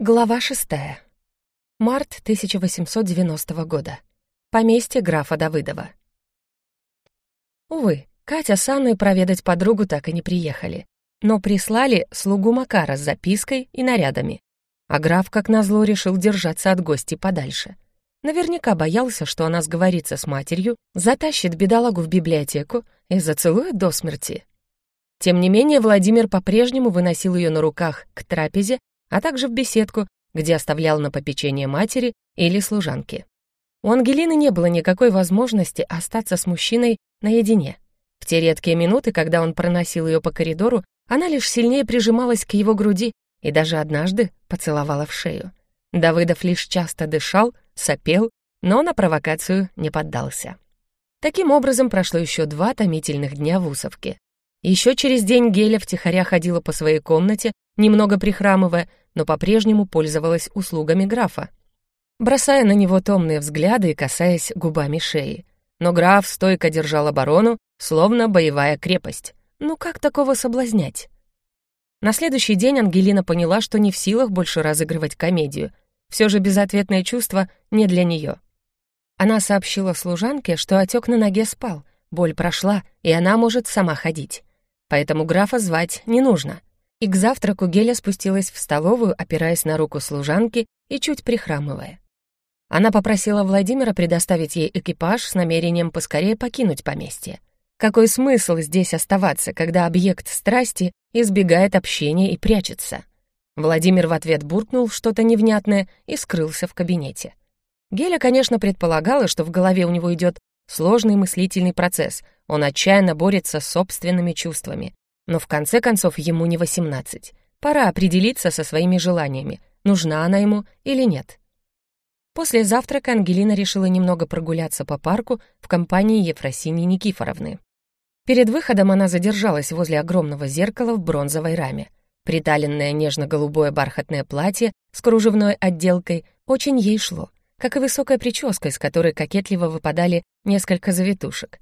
Глава шестая. Март 1890 года. Поместье графа Давыдова. Увы, Катя с Анной проведать подругу так и не приехали, но прислали слугу Макара с запиской и нарядами. А граф, как назло, решил держаться от гостей подальше. Наверняка боялся, что она сговорится с матерью, затащит бедолагу в библиотеку и зацелует до смерти. Тем не менее, Владимир по-прежнему выносил ее на руках к трапезе а также в беседку, где оставлял на попечение матери или служанки. У Ангелины не было никакой возможности остаться с мужчиной наедине. В те редкие минуты, когда он проносил ее по коридору, она лишь сильнее прижималась к его груди и даже однажды поцеловала в шею. Давыдов лишь часто дышал, сопел, но на провокацию не поддался. Таким образом прошло еще два томительных дня в Усовке. Еще через день Геля втихаря ходила по своей комнате, немного прихрамывая, но по-прежнему пользовалась услугами графа, бросая на него томные взгляды и касаясь губами шеи. Но граф стойко держал оборону, словно боевая крепость. Ну как такого соблазнять? На следующий день Ангелина поняла, что не в силах больше разыгрывать комедию. Все же безответное чувство не для нее. Она сообщила служанке, что отек на ноге спал, боль прошла, и она может сама ходить поэтому графа звать не нужно. И к завтраку Геля спустилась в столовую, опираясь на руку служанки и чуть прихрамывая. Она попросила Владимира предоставить ей экипаж с намерением поскорее покинуть поместье. Какой смысл здесь оставаться, когда объект страсти избегает общения и прячется? Владимир в ответ буркнул что-то невнятное и скрылся в кабинете. Геля, конечно, предполагала, что в голове у него идет сложный мыслительный процесс, он отчаянно борется с собственными чувствами. Но в конце концов ему не 18. Пора определиться со своими желаниями, нужна она ему или нет. После завтрака Ангелина решила немного прогуляться по парку в компании Ефросиньи Никифоровны. Перед выходом она задержалась возле огромного зеркала в бронзовой раме. Приталенное нежно-голубое бархатное платье с кружевной отделкой очень ей шло, как и высокая прическа, из которой кокетливо выпадали несколько завитушек.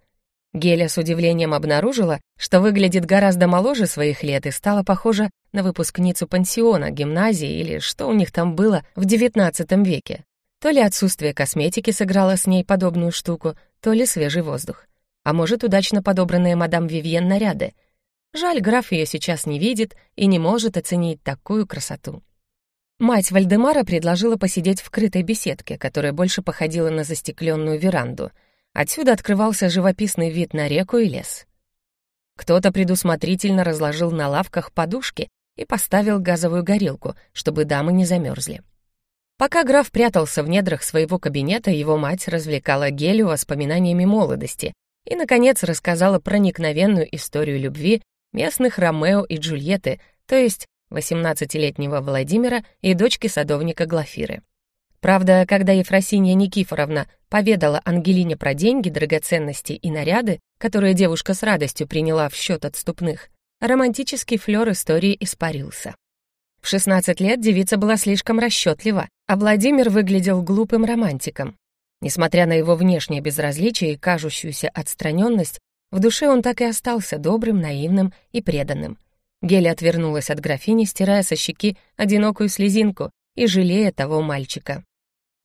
Геля с удивлением обнаружила, что выглядит гораздо моложе своих лет и стала похожа на выпускницу пансиона, гимназии или что у них там было в XIX веке. То ли отсутствие косметики сыграло с ней подобную штуку, то ли свежий воздух. А может, удачно подобранные мадам Вивьен наряды. Жаль, граф ее сейчас не видит и не может оценить такую красоту. Мать Вальдемара предложила посидеть в крытой беседке, которая больше походила на застекленную веранду — Отсюда открывался живописный вид на реку и лес. Кто-то предусмотрительно разложил на лавках подушки и поставил газовую горелку, чтобы дамы не замерзли. Пока граф прятался в недрах своего кабинета, его мать развлекала Гелю воспоминаниями молодости и, наконец, рассказала проникновенную историю любви местных Ромео и Джульетты, то есть 18-летнего Владимира и дочки садовника Глафиры. Правда, когда Ефросинья Никифоровна поведала Ангелине про деньги, драгоценности и наряды, которые девушка с радостью приняла в счет отступных, романтический флёр истории испарился. В 16 лет девица была слишком расчетлива, а Владимир выглядел глупым романтиком. Несмотря на его внешнее безразличие и кажущуюся отстраненность, в душе он так и остался добрым, наивным и преданным. Геля отвернулась от графини, стирая со щеки одинокую слезинку и жалея того мальчика.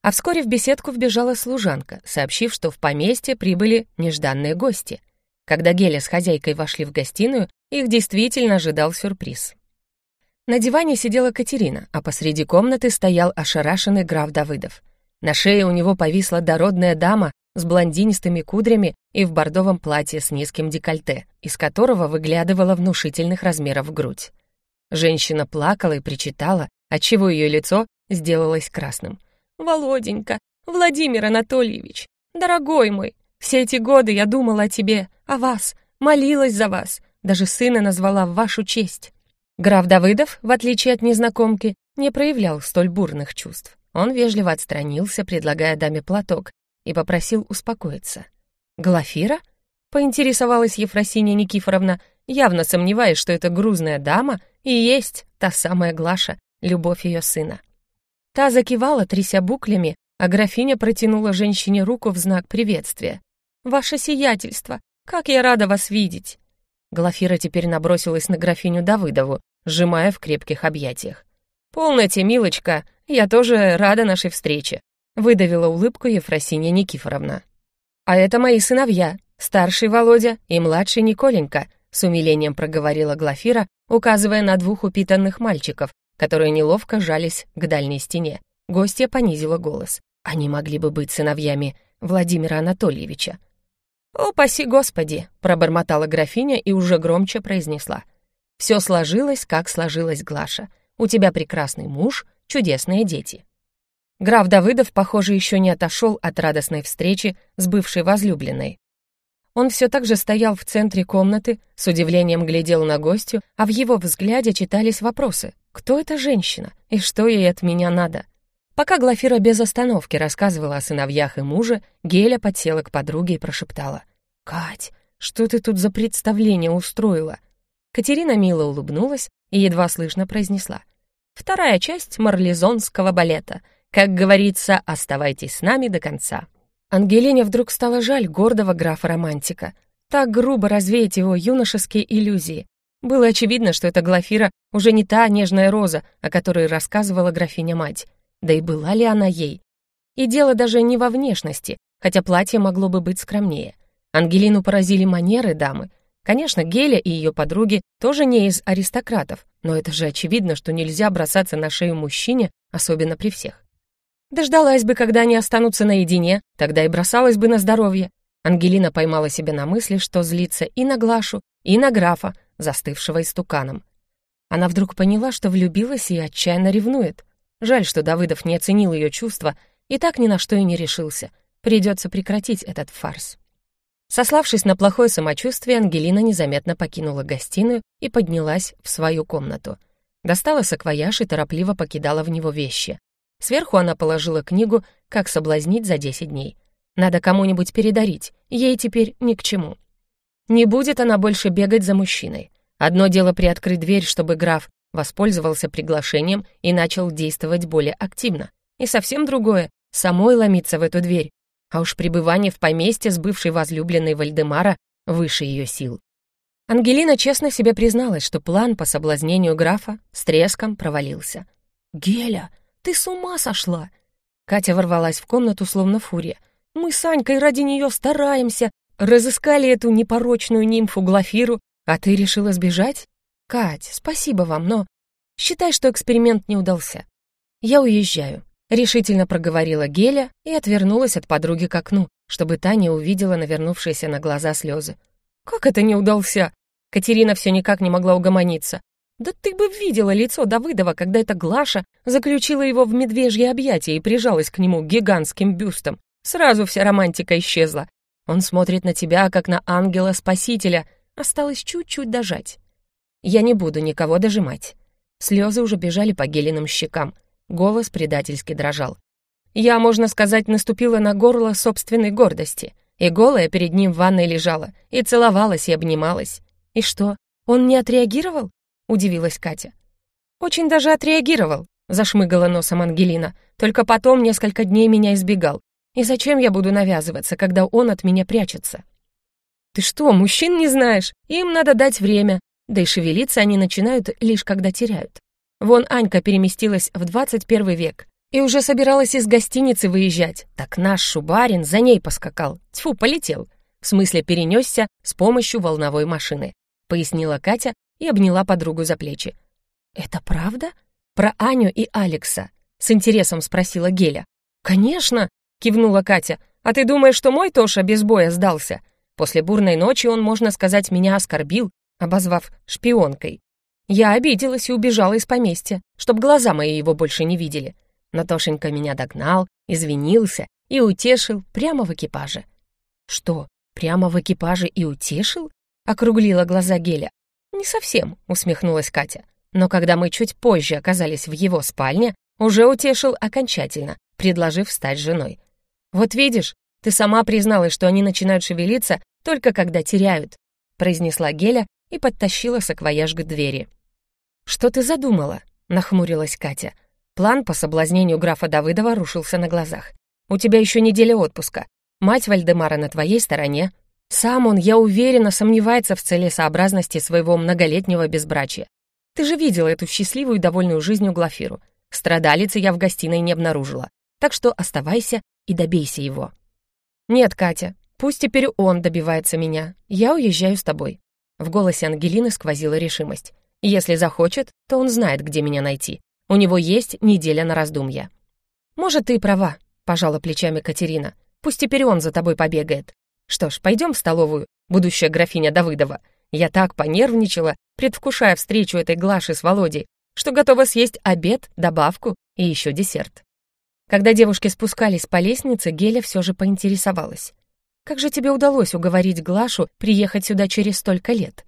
А вскоре в беседку вбежала служанка, сообщив, что в поместье прибыли нежданные гости. Когда Геля с хозяйкой вошли в гостиную, их действительно ожидал сюрприз. На диване сидела Катерина, а посреди комнаты стоял ошарашенный граф Давыдов. На шее у него повисла дородная дама с блондинистыми кудрями и в бордовом платье с низким декольте, из которого выглядывала внушительных размеров грудь. Женщина плакала и причитала, отчего ее лицо сделалось красным — Володенька, Владимир Анатольевич, дорогой мой, все эти годы я думала о тебе, о вас, молилась за вас, даже сына назвала в вашу честь». Граф Давыдов, в отличие от незнакомки, не проявлял столь бурных чувств. Он вежливо отстранился, предлагая даме платок, и попросил успокоиться. «Глафира?» — поинтересовалась Ефросинья Никифоровна, явно сомневаясь, что эта грузная дама и есть та самая Глаша, любовь ее сына. Та закивала, тряся буклями, а графиня протянула женщине руку в знак приветствия. «Ваше сиятельство! Как я рада вас видеть!» Глафира теперь набросилась на графиню Давыдову, сжимая в крепких объятиях. «Полноте, милочка, я тоже рада нашей встрече», — выдавила улыбку Ефросинья Никифоровна. «А это мои сыновья, старший Володя и младший Николенька», — с умилением проговорила Глафира, указывая на двух упитанных мальчиков, которые неловко жались к дальней стене. Гостья понизила голос. «Они могли бы быть сыновьями Владимира Анатольевича». «Упаси Господи!» — пробормотала графиня и уже громче произнесла. «Все сложилось, как сложилась Глаша. У тебя прекрасный муж, чудесные дети». Граф Давыдов, похоже, еще не отошел от радостной встречи с бывшей возлюбленной. Он все так же стоял в центре комнаты, с удивлением глядел на гостью, а в его взгляде читались вопросы. «Кто эта женщина? И что ей от меня надо?» Пока Глафира без остановки рассказывала о сыновьях и муже, Геля подсела к подруге и прошептала. «Кать, что ты тут за представление устроила?» Катерина мило улыбнулась и едва слышно произнесла. «Вторая часть марлезонского балета. Как говорится, оставайтесь с нами до конца». Ангелине вдруг стало жаль гордого графа-романтика. Так грубо развеять его юношеские иллюзии. Было очевидно, что эта Глафира уже не та нежная роза, о которой рассказывала графиня-мать. Да и была ли она ей? И дело даже не во внешности, хотя платье могло бы быть скромнее. Ангелину поразили манеры дамы. Конечно, Геля и ее подруги тоже не из аристократов, но это же очевидно, что нельзя бросаться на шею мужчине, особенно при всех. Дождалась бы, когда они останутся наедине, тогда и бросалась бы на здоровье. Ангелина поймала себя на мысли, что злится и на Глашу, и на графа, застывшего истуканом. Она вдруг поняла, что влюбилась и отчаянно ревнует. Жаль, что Давыдов не оценил ее чувства и так ни на что и не решился. Придется прекратить этот фарс. Сославшись на плохое самочувствие, Ангелина незаметно покинула гостиную и поднялась в свою комнату. Достала саквояж и торопливо покидала в него вещи. Сверху она положила книгу «Как соблазнить за 10 дней». Надо кому-нибудь передарить, ей теперь ни к чему. Не будет она больше бегать за мужчиной. Одно дело приоткрыть дверь, чтобы граф воспользовался приглашением и начал действовать более активно. И совсем другое — самой ломиться в эту дверь. А уж пребывание в поместье с бывшей возлюбленной Вальдемара выше ее сил. Ангелина честно себе призналась, что план по соблазнению графа с треском провалился. «Геля, ты с ума сошла!» Катя ворвалась в комнату, словно фурия. «Мы с Анькой ради нее стараемся, разыскали эту непорочную нимфу Глафиру, а ты решила сбежать? Кать, спасибо вам, но считай, что эксперимент не удался. Я уезжаю», — решительно проговорила Геля и отвернулась от подруги к окну, чтобы та не увидела навернувшиеся на глаза слезы. «Как это не удался?» Катерина все никак не могла угомониться. Да ты бы видела лицо Давыдова, когда эта Глаша заключила его в медвежье объятие и прижалась к нему гигантским бюстом. Сразу вся романтика исчезла. Он смотрит на тебя, как на ангела-спасителя. Осталось чуть-чуть дожать. Я не буду никого дожимать. Слезы уже бежали по Гелиным щекам. Голос предательски дрожал. Я, можно сказать, наступила на горло собственной гордости. И голая перед ним в ванной лежала, и целовалась, и обнималась. И что, он не отреагировал? Удивилась Катя. «Очень даже отреагировал», — зашмыгала носом Ангелина. «Только потом несколько дней меня избегал. И зачем я буду навязываться, когда он от меня прячется?» «Ты что, мужчин не знаешь? Им надо дать время. Да и шевелиться они начинают лишь когда теряют. Вон Анька переместилась в 21 век и уже собиралась из гостиницы выезжать. Так наш шубарин за ней поскакал. Тьфу, полетел. В смысле перенесся с помощью волновой машины», — пояснила Катя, и обняла подругу за плечи. «Это правда? Про Аню и Алекса?» — с интересом спросила Геля. «Конечно!» — кивнула Катя. «А ты думаешь, что мой Тоша без боя сдался? После бурной ночи он, можно сказать, меня оскорбил, обозвав шпионкой. Я обиделась и убежала из поместья, чтоб глаза мои его больше не видели. Но Тошенька меня догнал, извинился и утешил прямо в экипаже». «Что, прямо в экипаже и утешил?» — округлила глаза Геля. «Не совсем», — усмехнулась Катя. «Но когда мы чуть позже оказались в его спальне, уже утешил окончательно, предложив стать женой. Вот видишь, ты сама призналась, что они начинают шевелиться только когда теряют», произнесла Геля и подтащила саквояж к двери. «Что ты задумала?» — нахмурилась Катя. План по соблазнению графа Давыдова рушился на глазах. «У тебя еще неделя отпуска. Мать Вальдемара на твоей стороне, сам он, я уверена, сомневается в целесообразности своего многолетнего безбрачия. Ты же видела эту счастливую и довольную жизнью Глафиру. Страдалицы я в гостиной не обнаружила. Так что оставайся и добейся его». «Нет, Катя, пусть теперь он добивается меня. Я уезжаю с тобой». В голосе Ангелины сквозила решимость. «Если захочет, то он знает, где меня найти. У него есть неделя на раздумья». «Может, ты и права», — пожала плечами Катерина. «Пусть теперь он за тобой побегает. Что ж, пойдем в столовую, будущая графиня Давыдова. Я так понервничала, предвкушая встречу этой Глаши с Володей, что готова съесть обед, добавку и еще десерт. Когда девушки спускались по лестнице, Геля все же поинтересовалась. «Как же тебе удалось уговорить Глашу приехать сюда через столько лет?»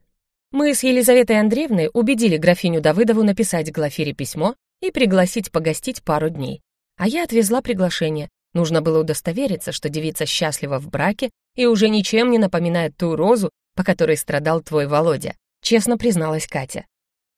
Мы с Елизаветой Андреевной убедили графиню Давыдову написать Глафире письмо и пригласить погостить пару дней. А я отвезла приглашение. Нужно было удостовериться, что девица счастлива в браке и уже ничем не напоминает ту розу, по которой страдал твой Володя, честно призналась Катя.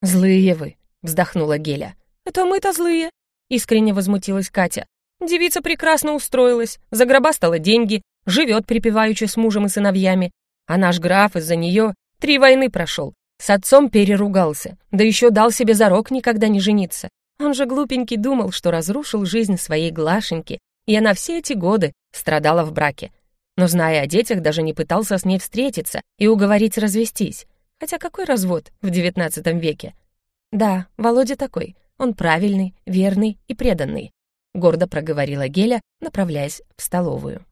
«Злые вы», — вздохнула Геля. «Это мы-то злые», — искренне возмутилась Катя. Девица прекрасно устроилась, загробастала деньги, живет припеваючи с мужем и сыновьями. А наш граф из-за нее три войны прошел, с отцом переругался, да еще дал себе зарок никогда не жениться. Он же глупенький думал, что разрушил жизнь своей Глашеньки, и она все эти годы страдала в браке. Но, зная о детях, даже не пытался с ней встретиться и уговорить развестись. Хотя какой развод в девятнадцатом веке? Да, Володя такой. Он правильный, верный и преданный гордо проговорила Геля, направляясь в столовую.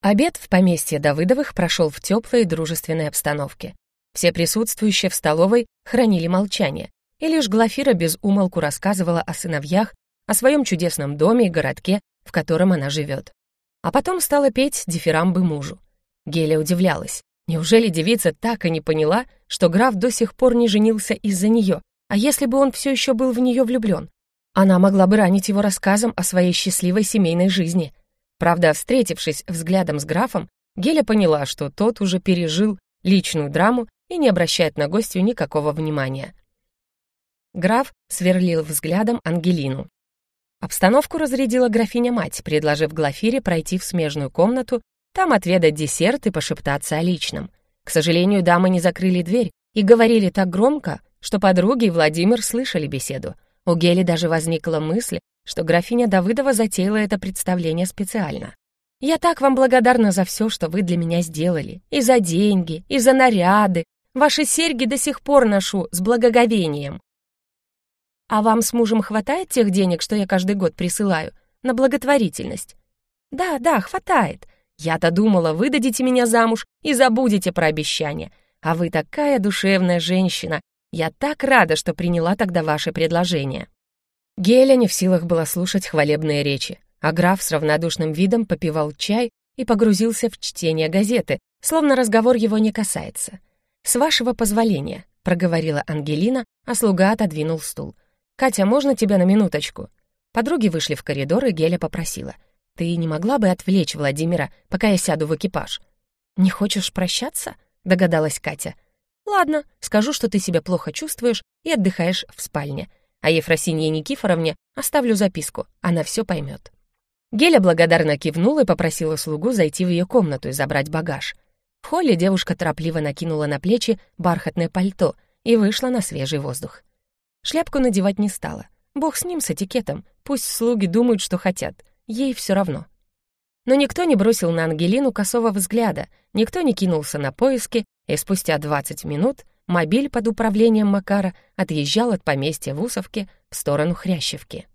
Обед в поместье Давыдовых прошел в теплой и дружественной обстановке. Все присутствующие в столовой хранили молчание, и лишь Глафира без умолку рассказывала о сыновьях, о своем чудесном доме и городке, в котором она живет. А потом стала петь дифирамбы мужу. Геля удивлялась. Неужели девица так и не поняла, что граф до сих пор не женился из-за нее, а если бы он все еще был в нее влюблен? Она могла бы ранить его рассказом о своей счастливой семейной жизни. Правда, встретившись взглядом с графом, Геля поняла, что тот уже пережил личную драму и не обращает на гостью никакого внимания. Граф сверлил взглядом Ангелину. Обстановку разрядила графиня-мать, предложив Глафире пройти в смежную комнату, там отведать десерт и пошептаться о личном. К сожалению, дамы не закрыли дверь и говорили так громко, что подруги и Владимир слышали беседу — у Гели даже возникла мысль, что графиня Давыдова затеяла это представление специально. «Я так вам благодарна за все, что вы для меня сделали. И за деньги, и за наряды. Ваши серьги до сих пор ношу с благоговением. А вам с мужем хватает тех денег, что я каждый год присылаю, на благотворительность? Да, да, хватает. Я-то думала, вы дадите меня замуж и забудете про обещание. А вы такая душевная женщина, я так рада, что приняла тогда ваше предложение». Геля не в силах была слушать хвалебные речи, а граф с равнодушным видом попивал чай и погрузился в чтение газеты, словно разговор его не касается. «С вашего позволения», — проговорила Ангелина, а слуга отодвинул стул. «Катя, можно тебя на минуточку?» Подруги вышли в коридор, и Геля попросила. «Ты не могла бы отвлечь Владимира, пока я сяду в экипаж?» «Не хочешь прощаться?» — догадалась Катя. «Ладно, скажу, что ты себя плохо чувствуешь и отдыхаешь в спальне. А Ефросинье Никифоровне оставлю записку, она все поймет». Геля благодарно кивнула и попросила слугу зайти в ее комнату и забрать багаж. В холле девушка торопливо накинула на плечи бархатное пальто и вышла на свежий воздух. Шляпку надевать не стала. Бог с ним, с этикетом. Пусть слуги думают, что хотят. Ей все равно. Но никто не бросил на Ангелину косого взгляда, никто не кинулся на поиски, и спустя 20 минут мобиль под управлением Макара отъезжал от поместья в Усовке в сторону Хрящевки.